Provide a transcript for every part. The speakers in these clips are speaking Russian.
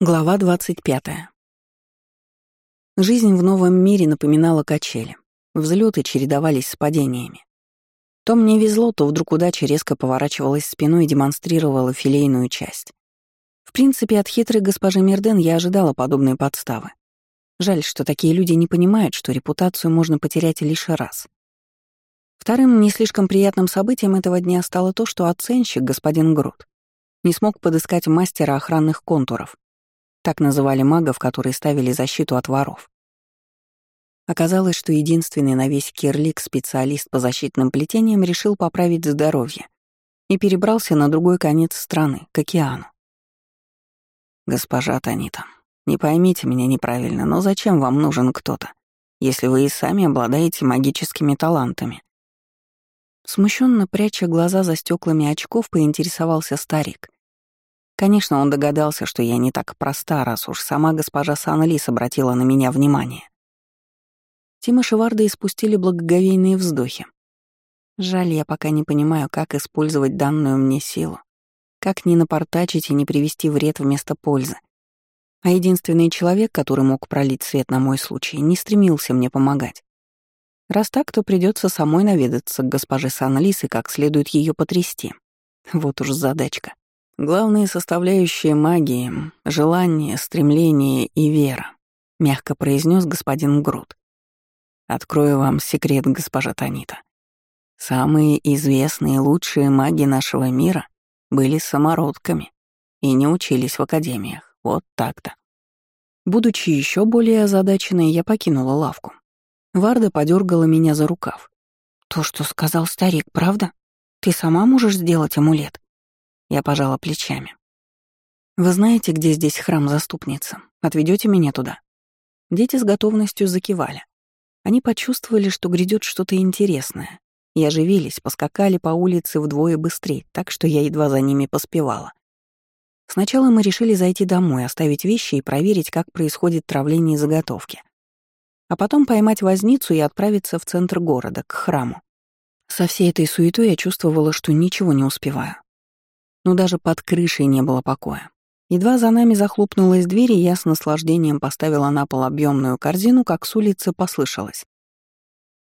Глава 25. Жизнь в новом мире напоминала качели. Взлеты чередовались с падениями. То мне везло, то вдруг удача резко поворачивалась спиной и демонстрировала филейную часть. В принципе, от хитрой госпожи Мерден я ожидала подобной подставы. Жаль, что такие люди не понимают, что репутацию можно потерять лишь раз. Вторым не слишком приятным событием этого дня стало то, что оценщик, господин Грут, не смог подыскать мастера охранных контуров, так называли магов, которые ставили защиту от воров. Оказалось, что единственный на весь Кирлик специалист по защитным плетениям решил поправить здоровье и перебрался на другой конец страны, к океану. «Госпожа Танита, не поймите меня неправильно, но зачем вам нужен кто-то, если вы и сами обладаете магическими талантами?» Смущенно пряча глаза за стеклами очков, поинтересовался старик, Конечно, он догадался, что я не так проста, раз уж сама госпожа Сан-Лис обратила на меня внимание. Тима Шеварда испустили благоговейные вздохи. Жаль, я пока не понимаю, как использовать данную мне силу, как не напортачить и не привести вред вместо пользы. А единственный человек, который мог пролить свет на мой случай, не стремился мне помогать. Раз так, то придется самой наведаться к госпоже Сан-Лис и как следует ее потрясти. Вот уж задачка. Главные составляющие магии — желание, стремление и вера, — мягко произнес господин Грут. Открою вам секрет, госпожа Танита. Самые известные и лучшие маги нашего мира были самородками и не учились в академиях. Вот так-то. Будучи еще более озадаченной, я покинула лавку. Варда подергала меня за рукав. «То, что сказал старик, правда? Ты сама можешь сделать амулет?» Я пожала плечами. «Вы знаете, где здесь храм заступницы? Отведете меня туда?» Дети с готовностью закивали. Они почувствовали, что грядет что-то интересное, и оживились, поскакали по улице вдвое быстрее, так что я едва за ними поспевала. Сначала мы решили зайти домой, оставить вещи и проверить, как происходит травление и заготовки. А потом поймать возницу и отправиться в центр города, к храму. Со всей этой суетой я чувствовала, что ничего не успеваю но даже под крышей не было покоя. Едва за нами захлопнулась дверь, и я с наслаждением поставила на пол объемную корзину, как с улицы послышалось.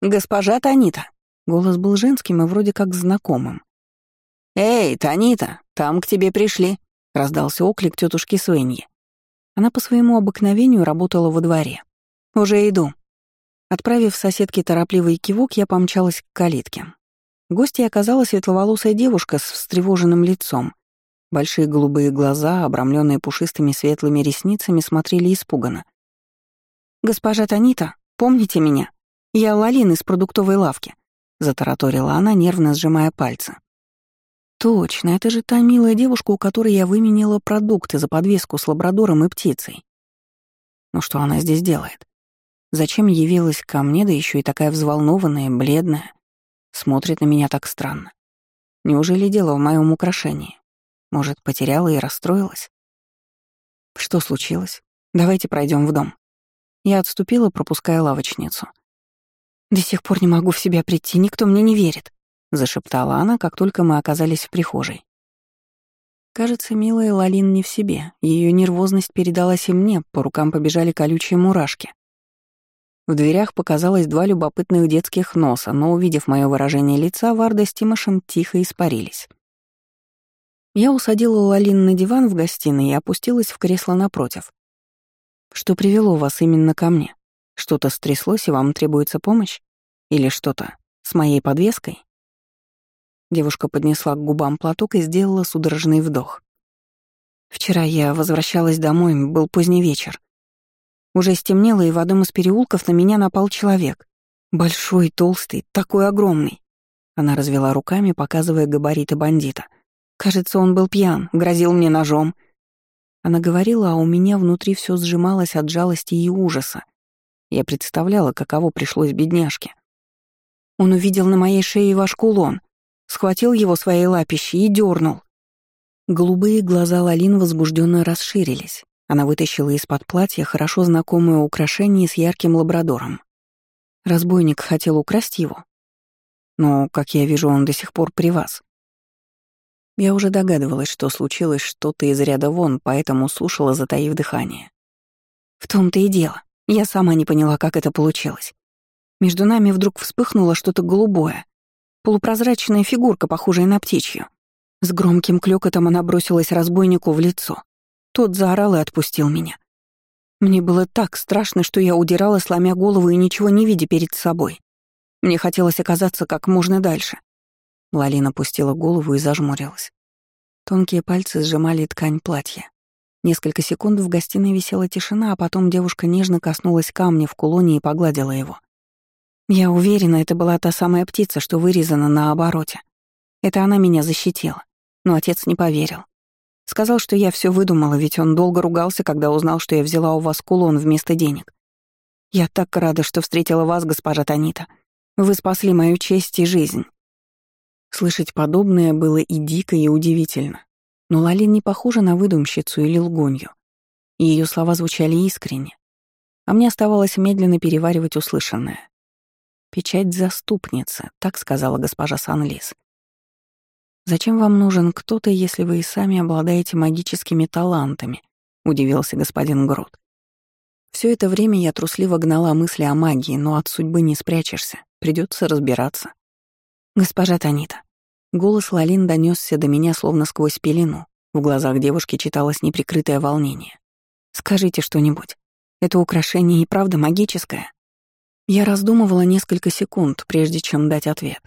«Госпожа Танита!» Голос был женским и вроде как знакомым. «Эй, Танита, там к тебе пришли!» — раздался оклик тетушки Свеньи. Она по своему обыкновению работала во дворе. «Уже иду». Отправив соседке торопливый кивок, я помчалась к калитке. Гостьей оказалась светловолосая девушка с встревоженным лицом. Большие голубые глаза, обрамленные пушистыми светлыми ресницами, смотрели испуганно. «Госпожа Танита, помните меня? Я Лалин из продуктовой лавки», — затараторила она, нервно сжимая пальцы. «Точно, это же та милая девушка, у которой я выменила продукты за подвеску с лабрадором и птицей. Ну что она здесь делает? Зачем явилась ко мне, да еще и такая взволнованная, бледная? Смотрит на меня так странно. Неужели дело в моем украшении? Может, потеряла и расстроилась? Что случилось? Давайте пройдем в дом. Я отступила, пропуская лавочницу. «До сих пор не могу в себя прийти, никто мне не верит», — зашептала она, как только мы оказались в прихожей. Кажется, милая Лалин не в себе. Ее нервозность передалась и мне, по рукам побежали колючие мурашки. В дверях показалось два любопытных детских носа, но, увидев мое выражение лица, Варда с Тимошем тихо испарились. Я усадила Лалин на диван в гостиной и опустилась в кресло напротив. «Что привело вас именно ко мне? Что-то стряслось, и вам требуется помощь? Или что-то с моей подвеской?» Девушка поднесла к губам платок и сделала судорожный вдох. «Вчера я возвращалась домой, был поздний вечер. Уже стемнело, и в одном из переулков на меня напал человек. Большой, толстый, такой огромный. Она развела руками, показывая габариты бандита. Кажется, он был пьян, грозил мне ножом. Она говорила, а у меня внутри все сжималось от жалости и ужаса. Я представляла, каково пришлось бедняжке. Он увидел на моей шее ваш кулон, схватил его своей лапищей и дернул. Голубые глаза Лалин возбужденно расширились. Она вытащила из-под платья хорошо знакомое украшение с ярким лабрадором. Разбойник хотел украсть его. Но, как я вижу, он до сих пор при вас. Я уже догадывалась, что случилось что-то из ряда вон, поэтому слушала, затаив дыхание. В том-то и дело. Я сама не поняла, как это получилось. Между нами вдруг вспыхнуло что-то голубое. Полупрозрачная фигурка, похожая на птичью. С громким клёкотом она бросилась разбойнику в лицо. Тот заорал и отпустил меня. Мне было так страшно, что я удирала, сломя голову и ничего не видя перед собой. Мне хотелось оказаться как можно дальше. Лалина пустила голову и зажмурилась. Тонкие пальцы сжимали ткань платья. Несколько секунд в гостиной висела тишина, а потом девушка нежно коснулась камня в кулоне и погладила его. Я уверена, это была та самая птица, что вырезана на обороте. Это она меня защитила. Но отец не поверил. Сказал, что я все выдумала, ведь он долго ругался, когда узнал, что я взяла у вас кулон вместо денег. Я так рада, что встретила вас, госпожа Танита. Вы спасли мою честь и жизнь. Слышать подобное было и дико, и удивительно. Но Лалин не похожа на выдумщицу или лгунью. Ее слова звучали искренне. А мне оставалось медленно переваривать услышанное. «Печать заступницы», — так сказала госпожа Санлис. «Зачем вам нужен кто-то, если вы и сами обладаете магическими талантами?» — удивился господин Грот. Все это время я трусливо гнала мысли о магии, но от судьбы не спрячешься, придется разбираться. «Госпожа Танита». Голос Лалин донесся до меня словно сквозь пелену. В глазах девушки читалось неприкрытое волнение. «Скажите что-нибудь. Это украшение и правда магическое?» Я раздумывала несколько секунд, прежде чем дать ответ.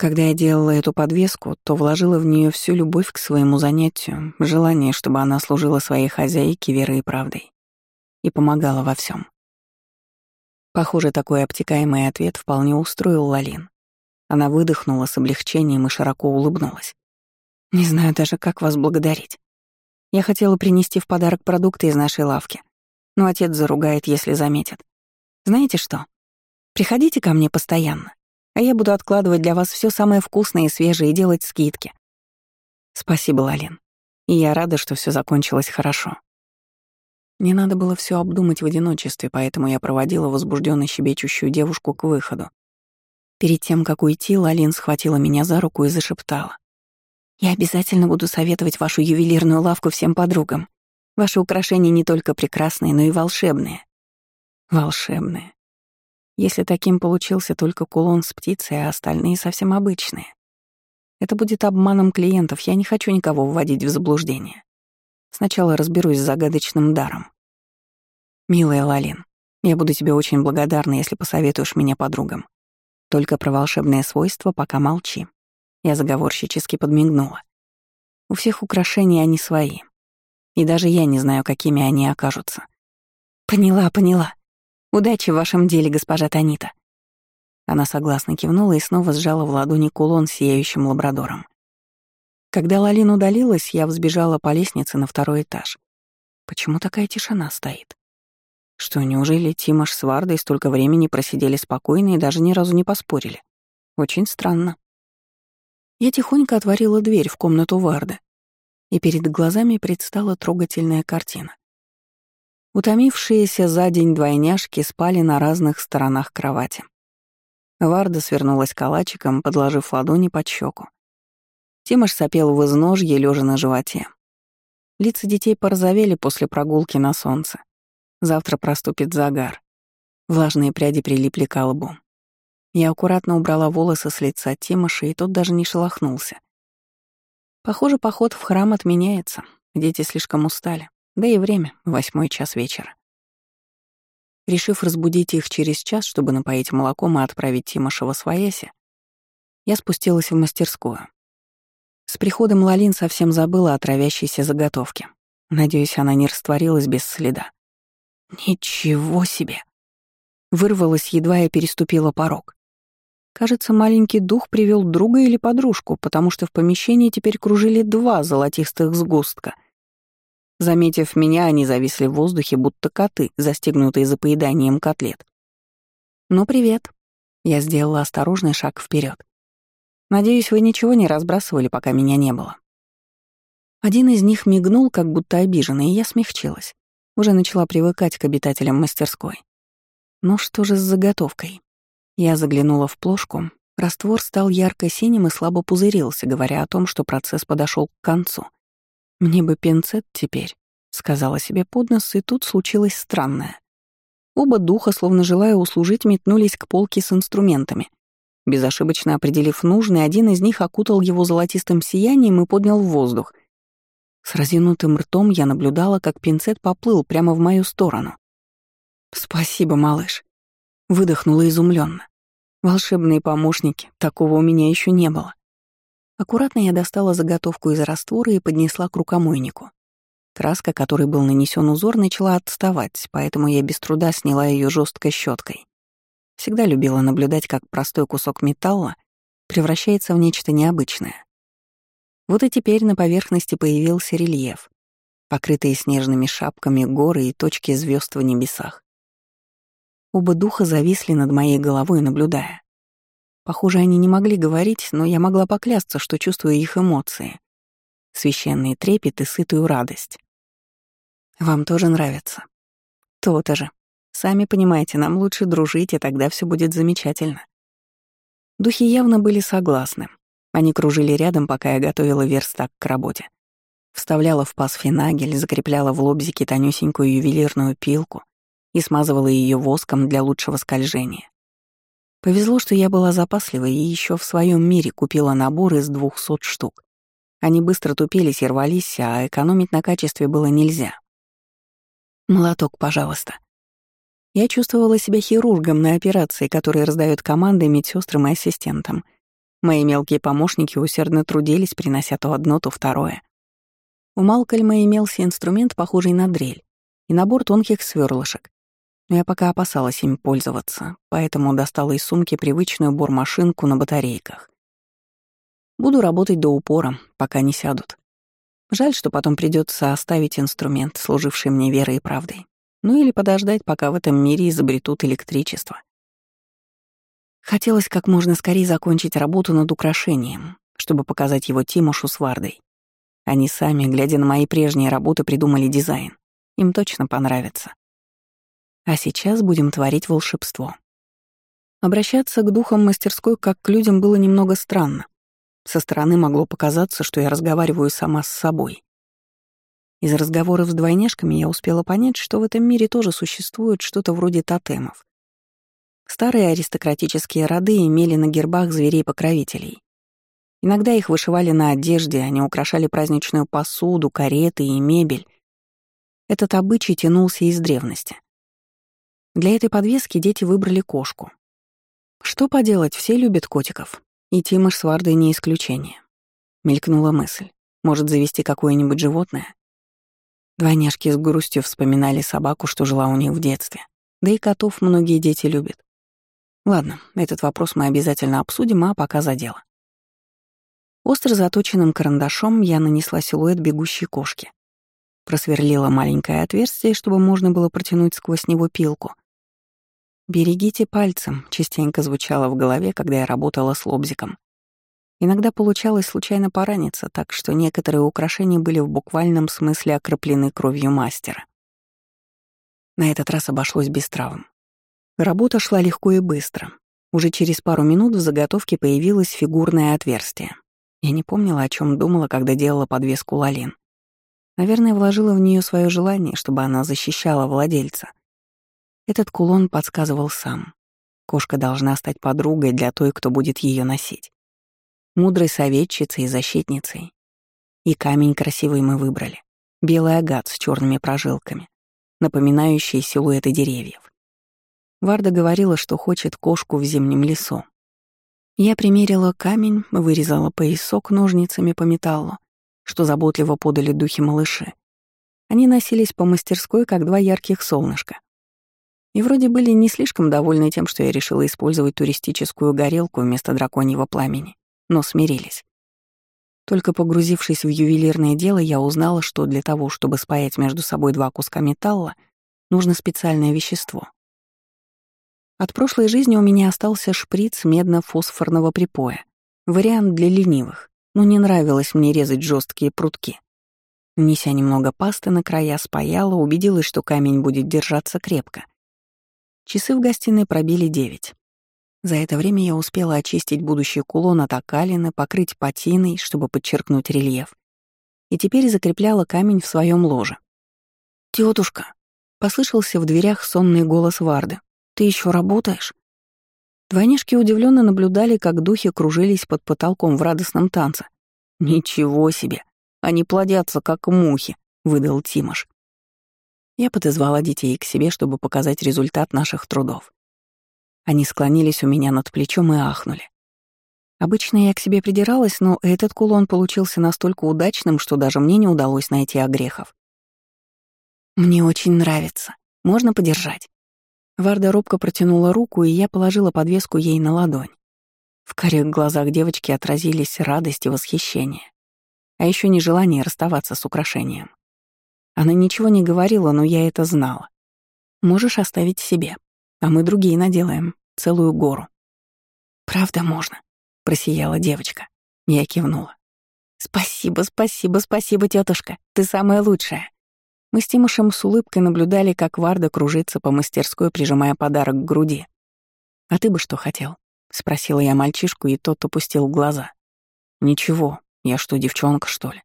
Когда я делала эту подвеску, то вложила в нее всю любовь к своему занятию, желание, чтобы она служила своей хозяйке верой и правдой и помогала во всем. Похоже, такой обтекаемый ответ вполне устроил Лалин. Она выдохнула с облегчением и широко улыбнулась. «Не знаю даже, как вас благодарить. Я хотела принести в подарок продукты из нашей лавки, но отец заругает, если заметит. Знаете что? Приходите ко мне постоянно а я буду откладывать для вас все самое вкусное и свежее и делать скидки. Спасибо, Лалин. И я рада, что все закончилось хорошо. Не надо было все обдумать в одиночестве, поэтому я проводила возбужденно щебечущую девушку к выходу. Перед тем, как уйти, Лалин схватила меня за руку и зашептала. «Я обязательно буду советовать вашу ювелирную лавку всем подругам. Ваши украшения не только прекрасные, но и волшебные». «Волшебные. Если таким получился только кулон с птицей, а остальные совсем обычные. Это будет обманом клиентов, я не хочу никого вводить в заблуждение. Сначала разберусь с загадочным даром. Милая Лалин, я буду тебе очень благодарна, если посоветуешь меня подругам. Только про волшебные свойства пока молчи. Я заговорщически подмигнула. У всех украшений они свои. И даже я не знаю, какими они окажутся. Поняла, поняла. Удачи в вашем деле, госпожа Танита». Она согласно кивнула и снова сжала в ладони кулон с сияющим лабрадором. Когда Лалин удалилась, я взбежала по лестнице на второй этаж. Почему такая тишина стоит? Что, неужели Тимош с Вардой столько времени просидели спокойно и даже ни разу не поспорили? Очень странно. Я тихонько отворила дверь в комнату Варды, и перед глазами предстала трогательная картина. Утомившиеся за день двойняшки спали на разных сторонах кровати. Варда свернулась калачиком, подложив ладони под щеку. Тимош сопел в изножье, лежа на животе. Лица детей порозовели после прогулки на солнце. Завтра проступит загар. Влажные пряди прилипли к лбу. Я аккуратно убрала волосы с лица Тимоша, и тот даже не шелохнулся. Похоже, поход в храм отменяется. Дети слишком устали. Да и время — восьмой час вечера. Решив разбудить их через час, чтобы напоить молоком и отправить Тимоша во свояси, я спустилась в мастерскую. С приходом Лалин совсем забыла о травящейся заготовке. Надеюсь, она не растворилась без следа. Ничего себе! Вырвалась, едва я переступила порог. Кажется, маленький дух привел друга или подружку, потому что в помещении теперь кружили два золотистых сгустка — Заметив меня, они зависли в воздухе, будто коты, застегнутые за поеданием котлет. «Ну, привет». Я сделала осторожный шаг вперед. «Надеюсь, вы ничего не разбрасывали, пока меня не было». Один из них мигнул, как будто обиженный, и я смягчилась. Уже начала привыкать к обитателям мастерской. Ну что же с заготовкой? Я заглянула в плошку, Раствор стал ярко-синим и слабо пузырился, говоря о том, что процесс подошел к концу. «Мне бы пинцет теперь», — сказала себе под нос, и тут случилось странное. Оба духа, словно желая услужить, метнулись к полке с инструментами. Безошибочно определив нужный, один из них окутал его золотистым сиянием и поднял в воздух. С разъянутым ртом я наблюдала, как пинцет поплыл прямо в мою сторону. «Спасибо, малыш», — выдохнула изумленно. «Волшебные помощники, такого у меня еще не было». Аккуратно я достала заготовку из раствора и поднесла к рукомойнику. Краска, которой был нанесен узор, начала отставать, поэтому я без труда сняла ее жесткой щеткой. Всегда любила наблюдать, как простой кусок металла превращается в нечто необычное. Вот и теперь на поверхности появился рельеф, покрытые снежными шапками горы и точки звезд в небесах. Оба духа зависли над моей головой, наблюдая. Похоже, они не могли говорить, но я могла поклясться, что чувствую их эмоции священный трепет и сытую радость. Вам тоже нравится? То-то же. Сами понимаете, нам лучше дружить, и тогда все будет замечательно. Духи явно были согласны. Они кружили рядом, пока я готовила верстак к работе. Вставляла в паз финагель, закрепляла в лобзике тонюсенькую ювелирную пилку и смазывала ее воском для лучшего скольжения. Повезло, что я была запасливой и еще в своем мире купила набор из двухсот штук. Они быстро тупились и рвались, а экономить на качестве было нельзя. «Молоток, пожалуйста». Я чувствовала себя хирургом на операции, которые раздают команды медсестрам и ассистентам. Мои мелкие помощники усердно трудились, принося то одно, то второе. У Малкольма имелся инструмент, похожий на дрель, и набор тонких сверлышек. Но я пока опасалась им пользоваться, поэтому достала из сумки привычную бормашинку на батарейках. Буду работать до упора, пока не сядут. Жаль, что потом придется оставить инструмент, служивший мне верой и правдой. Ну или подождать, пока в этом мире изобретут электричество. Хотелось как можно скорее закончить работу над украшением, чтобы показать его Тимушу с Вардой. Они сами, глядя на мои прежние работы, придумали дизайн. Им точно понравится. А сейчас будем творить волшебство. Обращаться к духам мастерской как к людям было немного странно. Со стороны могло показаться, что я разговариваю сама с собой. Из разговоров с двойняшками я успела понять, что в этом мире тоже существует что-то вроде тотемов. Старые аристократические роды имели на гербах зверей-покровителей. Иногда их вышивали на одежде, они украшали праздничную посуду, кареты и мебель. Этот обычай тянулся из древности. Для этой подвески дети выбрали кошку. Что поделать, все любят котиков. И Тимош с Вардой не исключение. Мелькнула мысль. Может, завести какое-нибудь животное? Двойняшки с грустью вспоминали собаку, что жила у них в детстве. Да и котов многие дети любят. Ладно, этот вопрос мы обязательно обсудим, а пока за дело. Остро заточенным карандашом я нанесла силуэт бегущей кошки. Просверлила маленькое отверстие, чтобы можно было протянуть сквозь него пилку, «Берегите пальцем», — частенько звучало в голове, когда я работала с лобзиком. Иногда получалось случайно пораниться, так что некоторые украшения были в буквальном смысле окроплены кровью мастера. На этот раз обошлось без травм. Работа шла легко и быстро. Уже через пару минут в заготовке появилось фигурное отверстие. Я не помнила, о чем думала, когда делала подвеску Лалин. Наверное, вложила в нее свое желание, чтобы она защищала владельца — этот кулон подсказывал сам. Кошка должна стать подругой для той, кто будет ее носить. Мудрой советчицей и защитницей. И камень красивый мы выбрали. Белый агат с черными прожилками, напоминающий силуэты деревьев. Варда говорила, что хочет кошку в зимнем лесу. Я примерила камень, вырезала поясок ножницами по металлу, что заботливо подали духи малыши. Они носились по мастерской, как два ярких солнышка. И вроде были не слишком довольны тем, что я решила использовать туристическую горелку вместо драконьего пламени, но смирились. Только погрузившись в ювелирное дело, я узнала, что для того, чтобы спаять между собой два куска металла, нужно специальное вещество. От прошлой жизни у меня остался шприц медно-фосфорного припоя. Вариант для ленивых, но не нравилось мне резать жесткие прутки. Неся немного пасты на края, спаяла, убедилась, что камень будет держаться крепко. Часы в гостиной пробили девять. За это время я успела очистить будущий кулон от окалины, покрыть патиной, чтобы подчеркнуть рельеф, и теперь закрепляла камень в своем ложе. «Тётушка!» — послышался в дверях сонный голос Варды. «Ты еще работаешь?» Двойняшки удивленно наблюдали, как духи кружились под потолком в радостном танце. «Ничего себе! Они плодятся, как мухи!» — выдал Тимош. Я подозвала детей к себе, чтобы показать результат наших трудов. Они склонились у меня над плечом и ахнули. Обычно я к себе придиралась, но этот кулон получился настолько удачным, что даже мне не удалось найти огрехов. «Мне очень нравится. Можно подержать?» Варда робко протянула руку, и я положила подвеску ей на ладонь. В карих глазах девочки отразились радость и восхищение, а еще нежелание расставаться с украшением. Она ничего не говорила, но я это знала. «Можешь оставить себе, а мы другие наделаем, целую гору». «Правда можно?» — просияла девочка. Я кивнула. «Спасибо, спасибо, спасибо, тетушка. Ты самая лучшая». Мы с Тимошем с улыбкой наблюдали, как Варда кружится по мастерской, прижимая подарок к груди. «А ты бы что хотел?» — спросила я мальчишку, и тот опустил глаза. «Ничего, я что, девчонка, что ли?»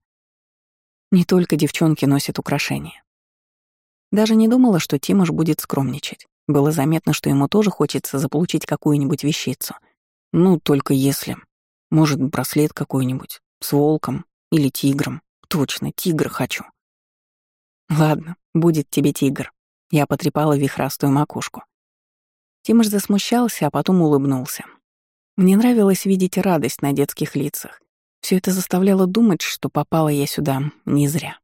Не только девчонки носят украшения. Даже не думала, что Тимош будет скромничать. Было заметно, что ему тоже хочется заполучить какую-нибудь вещицу — ну, только если. Может, браслет какой-нибудь. С волком или тигром. Точно, тигр хочу. Ладно, будет тебе тигр. Я потрепала вихрастую макушку. Тимош засмущался, а потом улыбнулся. Мне нравилось видеть радость на детских лицах. Все это заставляло думать, что попала я сюда не зря.